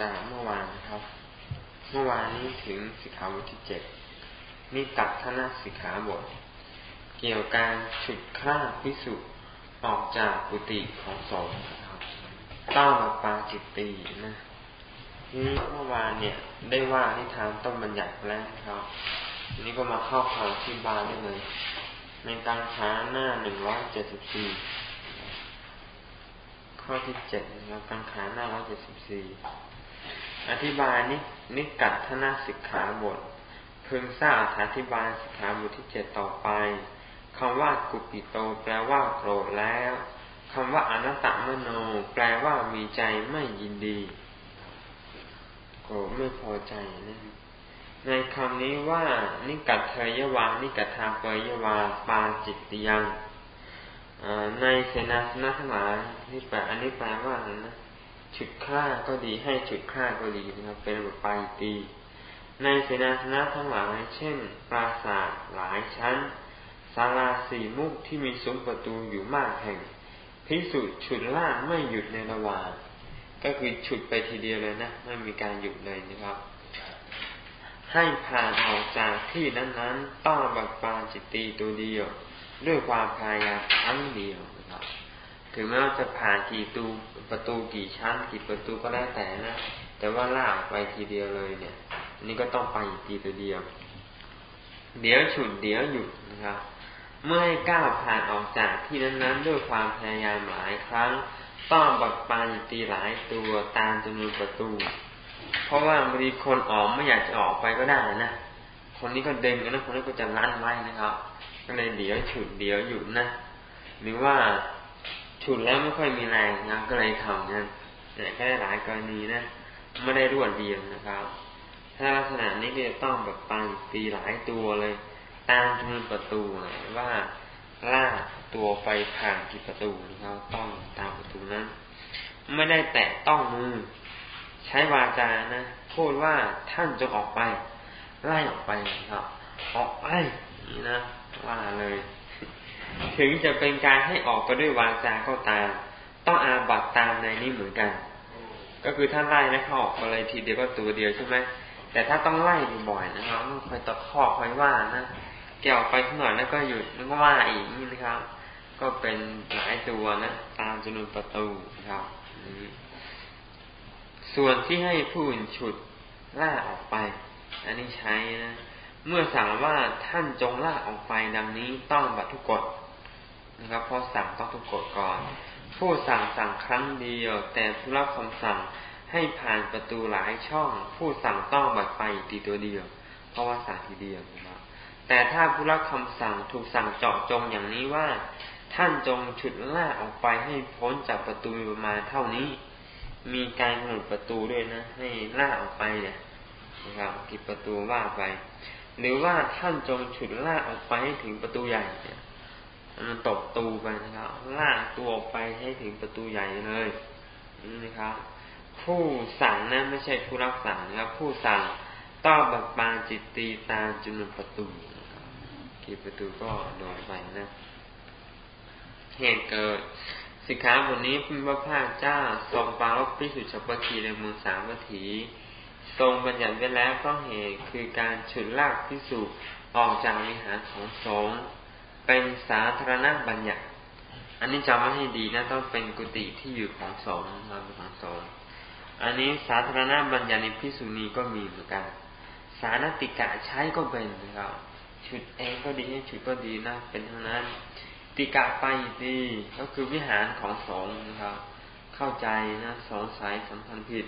จากเมื่อวานนะครับ เมื่อวานนี้ถึงสิกขาบทที่เจ็ดนิกัทนสิกขาบท เกี่ยวกับการฉุดฆ่าพิสุออกจากกุฏิของสงฆ์ครับต้ามาปาจิตตีนะนี่เมื่อวานเนี่ย ได้ว่าที่ทางต้นบัญญัติแล้วครับนี้ก็มาเข้าข่าวที่บาได้เลย ในการขาหน้าหนึ่งร้อยเจ็ดสิบสี่ข้อที่เจ็ดนะครับการขาหน้าร้อยเจ็ดสิบสี่ อธิบายนินิกัดทนาสิกขาบทพึงทราบอธิบายสิกขาบทที่เจ็ดต่อไปคำว่ากุปิโต แปลว่าโกรธแล้วคำว่าอนัตตมโน แปลว่ามีใจไม่ยินดีโกรธไม่พอใจนะในคำนี้ว่า นิกัตเทยวา นิกัตทาเปยวา ปาจิตติยังในเสนาสนะทั้งหลายนี่แปลอันนี้แปลว่าอะไรนะ ฉุดฆ่าก็ดีให้ฉุดฆ่าก็ดีนะครับเป็นบทปลายตี ในเสนาสนะทั้งหลาย เช่น ปราสาทหลายชั้นศาลาสี่มุกที่มีซุ้มประตูอยู่มากแห่งพิสุฉุดล่าไม่หยุดในระหว่าง ก็คือฉุดไปทีเดียวเลยนะไม่มีการหยุดเลยนะครับ ให้ผ่านออกจากที่นั้นๆต้องบัดปาจิตตีตัวเดียว ด้วยความพยายามครั้งเดียว ถึงแม้ว่าจะผ่านกี่ตูประตูกี่ชั้น กี่ประตูก็แล้วแต่นะ แต่ว่าล่ากไปทีเดียวเลยเนี่ย อันนี้ก็ต้องไปอีกทีตัวเดียว เดี๋ยวฉุดเดี๋ยวหยุดนะครับ เมื่อให้ก้าวผ่านออกจากที่นั้นๆ ด้วยความพยายามหลายครั้ง ต้องบักปานตีหลายตัวตามจำนวนประตู เพราะว่าบางทีคนออกไม่อยากจะออกไปก็ได้นะ คนนี้ก็เดินกันนะคนนี้ก็จะลั่นไว้นะครับ ก็เลยเดี๋ยวฉุดเดี๋ยวหยุดนะ หรือว่า ฉุดแล้วไม่ค่อยมีแรงนะก็เลยทำนั่นแต่แค่หลายกรณีนะไม่ได้รวดเดียวนะครับ ถ้าลักษณะนี้ก็จะต้องแบบปังตีหลายตัวเลย ตามจำนวนประตูเลยว่าล่าตัวไปผ่านกี่ประตูนะครับต้องตามประตูนั้น ไม่ได้แตะต้องมือ ใช้วาจานะพูดว่าท่านจงออกไปไล่ออกไปครับออกไปนี่นะว่าเลย ถึงจะเป็นการให้ออกไปด้วยวาจาก็ตาม ต้องอาบัตตามในนี้เหมือนกัน ก็คือถ้าไล่นะเขาออกไปเลยทีเดียวก็ตัวเดียวใช่ไหมแต่ถ้าต้องไล่บ่อยๆนะครับคอยตะคอกคอยว่านะแกออกไปข้างหน่อยแล้วก็หยุดแล้วก็ว่าอีกนี่นะครับ ก็เป็นหลายตัวนะ ตามจำนวนประตูนะครับส่วนที่ให้ผู้อื่นฉุดล่าออกไป อันนี้ใช้นะ เมื่อสั่งว่าท่านจงลากออกไปดังนี้ต้องบัตทุกกฎนะครับพราะสั่งต้องทุกกฎก่อน ผู้สั่งสั่งครั้งเดียว แต่ผู้รับคำสั่งให้ผ่านประตูหลายช่อง ผู้สั่งต้องบัดไปตีตัวเดียว เพราะว่าสั่งทีเดียวนะครับแต่ถ้าผู้รับคำสั่งถูกสั่งเจาะจงอย่างนี้ว่า ท่านจงฉุดล่าออกไปให้พ้นจากประตูประมาณเท่านี้ มีการกำหนดประตูด้วยนะ ให้ล่าออกไปเนี่ยนะครับกี่ประตูว่าไป หรือว่าท่านจงฉุดลากออกไปให้ถึงประตูใหญ่เนี่ยมันตกตูไปนะครับลากตัวออกไปให้ถึงประตูใหญ่เลยนี่นะครับ ผู้สั่งนะไม่ใช่ผู้รับสั่งนะครับ ผู้สั่งต้องบักบานจิตตีตามจำนวนประตูกี่ประตูก็โดนไปนะเหตุเกิดสิกขาบทนี้พระพาเจ้าทรงปาลบพิสุชปคีในมืองสามวัตถี ทรงบัญญัติไว้แล้วก็เหตุคือการฉุดลากพิสูจออกจากวิหารของสงฆ์เป็นสาธารณบัญญัติ อันนี้จำไว้ให้ดีนะต้องเป็นกุฏิที่อยู่ของสงฆ์ครับของสงฆ์อันนี้สาธารณบัญญัติในพิสุนีก็มีเหมือนกัน สานติกะใช้ก็เป็นนะครับฉุดเองก็ดีให้ฉุดก็ดีนะเป็นทั้งนั้น ติกะไปดีก็คือวิหารของสงฆ์นะครับ เข้าใจนะสงสัยสัมพันธ์ผิด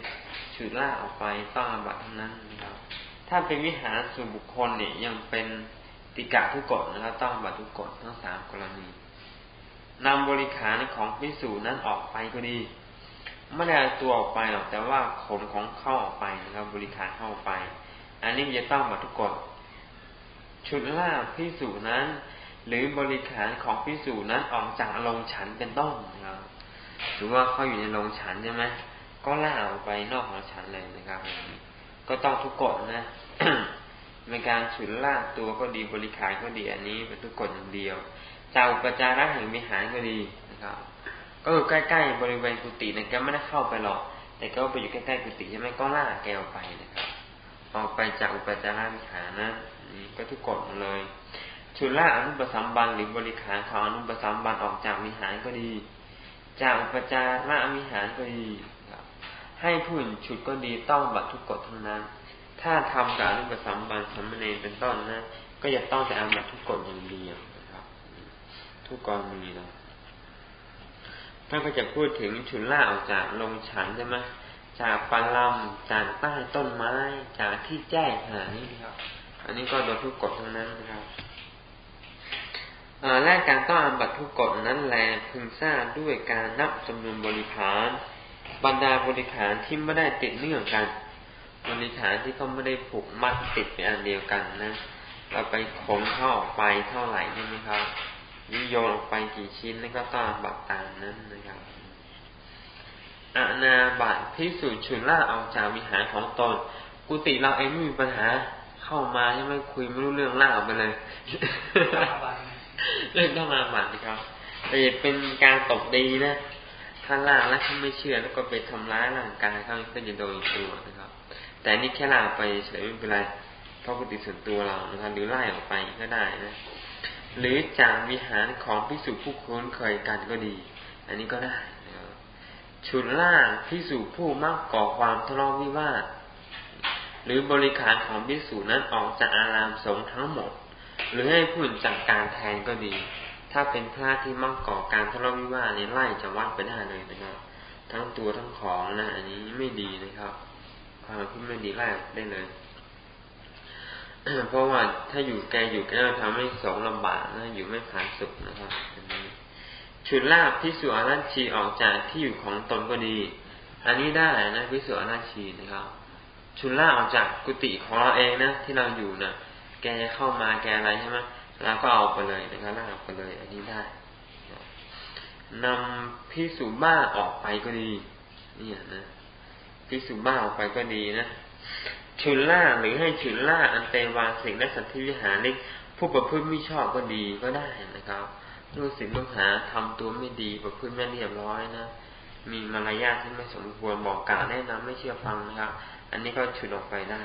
ฉุดล่าออกไปต้องอาบัตทั้งนั้นนะครับ ถ้าเป็นวิหารส่วนบุคคลเนี่ยยังเป็นติกะทุกกฎนะครับต้องอาบัตทุกกฎทั้งสามกรณีนำบริขารของพิสูจนั้นออกไปก็ดีไม่ได้ตัวออกไปหรอกแต่ว่าขนของเข้าออกไปนะครับ บริขารเข้าไป อันนี้จะต้องมาทุกกฎชุดล่าพิสูจนั้น หรือบริขารของพิสูจนั้นออกจากลงฉันเป็นต้นนะครับ หรือว่าเขาอยู่ในโรงฉันใช่ไหมก็ล่าออกไปนอกของฉันเลยนะครับก็ต้องทุกกฎนะในการฉุดลากตัวก็ดีบริขารก็ดีอันนี้เป็นทุกกฎอย่างเดียวจากอุปจาระแห่งวิหารก็ดีนะครับ ก็อยู่ใกล้ๆบริเวณกุฏินะแกไม่ได้เข้าไปหรอก แต่ก็ไปอยู่ใกล้ๆกุฏิใช่ไหมก็ล่าแกออกไปนะครับออกไปจากอุปจาระวิหารนะก็ทุกกฎเลยชุล่าอนุปสัมบันหรือบริขารของอนุปสัมบันออกจากวิหารก็ดี จากอุปจาระวิหารก็ดีให้ผู้อื่นฉุดก็ดีต้องบัตรทุกกฎทั้งนั้น ถ้าทำกับอนุปสัมบันสมณเณรเป็นต้นนะ ก็จะต้องแต่อาบัตทุกกฎอย่างเดียวนะครับ ทุกกรณีนะท่านก็จะพูดถึงฉุนล่าออกจากลงฉันใช่ไหมจากปลาจากใต้ต้นไม้ จากที่แจ้งขนาดนี้นะครับ อันนี้ก็โดนทุกกฎทั้งนั้นนะครับ แรกการต้องอาบัตทุกกฎนั้นแลพึงทราบด้วยการนับจำนวนบริพาร บรรดาบริขารที่ไม่ได้ติดเนื่องกัน บริขารที่เขาไม่ได้ผูกมัดติดเป็นอันเดียวกันนะ เราไปขนเข้าออกไปเท่าไหร่ใช่ไหมครับยิโยนออกไปกี่ชิ้นนั่นก็ต้องบัตตามนั้นนะครับอาณาบัตพิสูจน์ฉุนล่าออกจากวิหารของตน กุฏิเราเองไม่มีปัญหาเข้ามาใช่ไหมคุยไม่รู้เรื่องล่าออกไปเลย เรื่องต้องมาบัตนะครับแต่เป็นการตกดีนะถ้าล่าแล้วเขาไม่เชื่อแล้วก็ไปทำร้ายร่างกายเขาก็จะโดนตัวนะครับ แต่นี่แค่ล่าไปเฉยไม่เป็นไรเพราะกุฏิส่วนตัวเรานะครับหรือไล่ออกไปก็ได้นะหรือจากวิหารของพิสุผู้คุ้นเคยกันก็ดี อันนี้ก็ได้นะครับชุดล่างพิสุผู้มักก่อความทะเลาะวิวาทหรือบริขารของพิสุนั้นออกจากอารามสงฆ์ทั้งหมด หรือให้ผู้อื่นจัดการแทนก็ดี ถ้าเป็นพระที่มักก่อการทะเลาะวิวาทนี่ไล่จะวัดไปได้เลยนะครับทั้งตัวทั้งของนะ อันนี้ไม่ดีนะครับ ความที่ไม่ดีไล่ได้เลยเพราะว่าถ้าอยู่แกอยู่แกทำให้สองลำบากนะอยู่ไม่ผาสุกนะครับอันนี้ชุดลาบพิสุอาราชีออกจากที่อยู่ของตนก็ดี อันนี้ได้นะพิสุอาราชีนะครับชุดลาบออกจากกุฏิของเราเองนะที่เราอยู่นะ แกเข้ามาแกอะไรใช่ไหมเราก็เอาไปเลยนะครับลากไปเลย อันนี้ได้นำพิสุบ้าออกไปก็ดี เนี่ยนะพิสุบ้าออกไปก็ดีนะชุนล่าหรือให้ชุนล่าอันเตวาสิ่งและสัตธิวิหาริกผู้ประพฤติไม่ชอบก็ดีก็ได้นะครับลูกศิษย์ลูกหาทำตัวไม่ดีประพฤติไม่เรียบร้อยนะมีมารยาทที่ไม่สมควรบอกกล่าวแนะนำไม่เชื่อฟังนะครับ อันนี้ก็ฉุดออกไปได้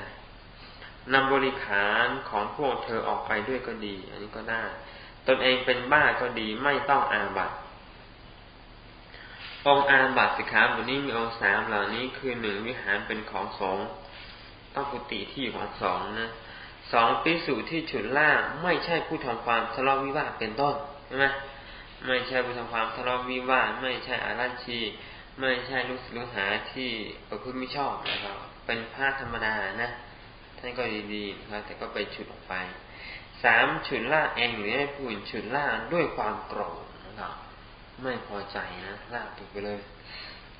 นำบริขารของพวกเธอออกไปด้วยก็ดี อันนี้ก็ได้ ตนเองเป็นบ้าก็ดีไม่ต้องอาบัตองอาบัตสิขาบทนี้มีองสามเหล่านี้คือหนึ่งวิหารเป็นของสงฆ์ต้องกุฏิที่ของสองนะสองปิสูที่ฉุนล่าไม่ใช่ผู้ทำความทะเลาะวิวาทเป็นต้นใช่ไหมไม่ใช่ผู้ทำความทะเลาะวิวาทไม่ใช่อาราชี ไม่ใช่ลูกศิษย์ลูกหาที่ประพฤติไม่ชอบนะครับเป็นพระธรรมดานะ ท่านก็ดีๆนะครับแต่ก็ไปฉุดออกไปสามฉุนล่าเองหรือให้ผู้อื่นฉุนล่าด้วยความโกรธนะครับ ไม่พอใจนะล่าถูกไปเลย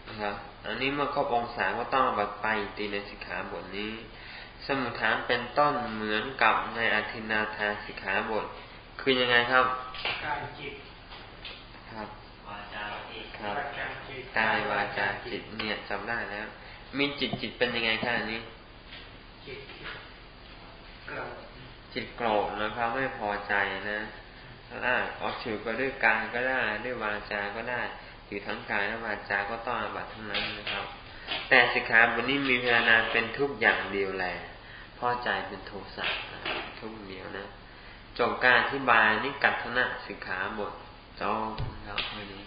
นะครับอันนี้เมื่อครบองศาก็ต้องบัดไปตีในสิกขาบทนี้ สมุทฐานเป็นต้นเหมือนกับในอธินาทาสิกขาบท คือยังไงครับกายจิตครับวาจาจิตครับกายวาจาจิตเนี่ยจำได้แล้วมีจิตจิตเป็นยังไงครับอันนี้ จิตโกรธนะครับไม่พอใจนะล่าออกถือไปด้วยกายก็ได้ด้วยวาจาก็ได้ือทั้งกายและวาจาก็ต้องอาบัตทั้งนั้นนะครับ แต่สิกขาบทนี้มีพยานานเป็นทุกอย่างเดียวแหละพอใจเป็นโทสะทุกเดียวนะจบการอธิบายนี่กัตถนะสิกขาบทจบแล้ววันนี้